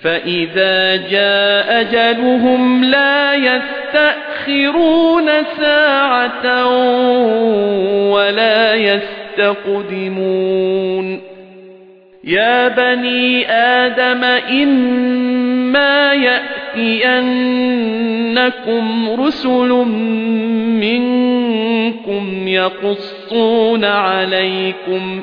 فإذا جاء أجلهم لا يستأخرون ساعة ولا يستقدمون يا بني آدم إما يأتينكم رسل منكم يقصون عليكم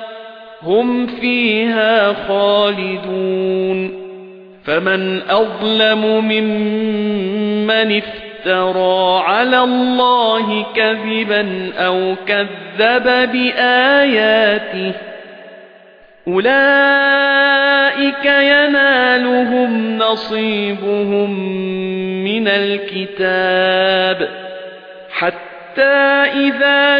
هم فيها خالدون. فمن أظلم ممن افترى على الله كذبا أو كذب بآياته أولئك ينالهم نصيبهم من الكتاب. حتى إذا